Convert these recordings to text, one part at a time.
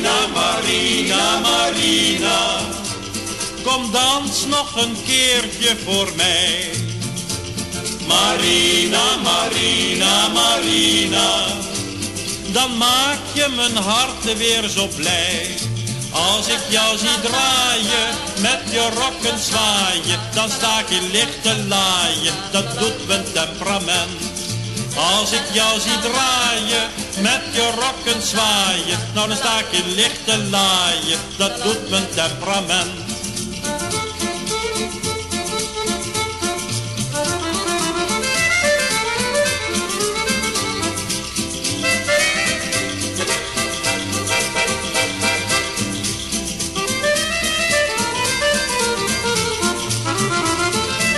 Marina, Marina, Marina, kom dans nog een keertje voor mij. Marina, Marina, Marina, dan maak je mijn hart weer zo blij. Als ik jou zie draaien, met je rokken zwaaien, dan sta ik in lichte laaien, dat doet mijn temperament. Als ik jou zie draaien, met je rokken zwaaien, nou dan sta ik in lichte laaien, dat doet mijn temperament.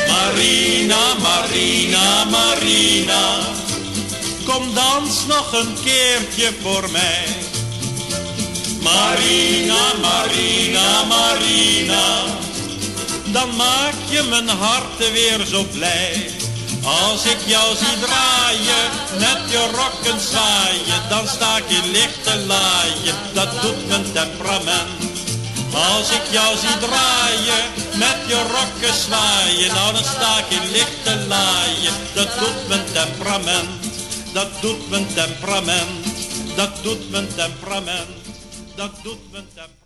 Marina, Marina, Marina, kom dans nog een keertje voor mij. Marina, Marina, Marina, dan maak je mijn hart weer zo blij. Als ik jou zie draaien, met je rokken zwaaien, dan sta ik in lichte laaien, dat doet mijn temperament. Als ik jou zie draaien, met je rokken zwaaien, nou dan sta ik in lichte laaien. Dat doet mijn temperament, dat doet mijn temperament, dat doet mijn temperament, dat doet mijn temperament.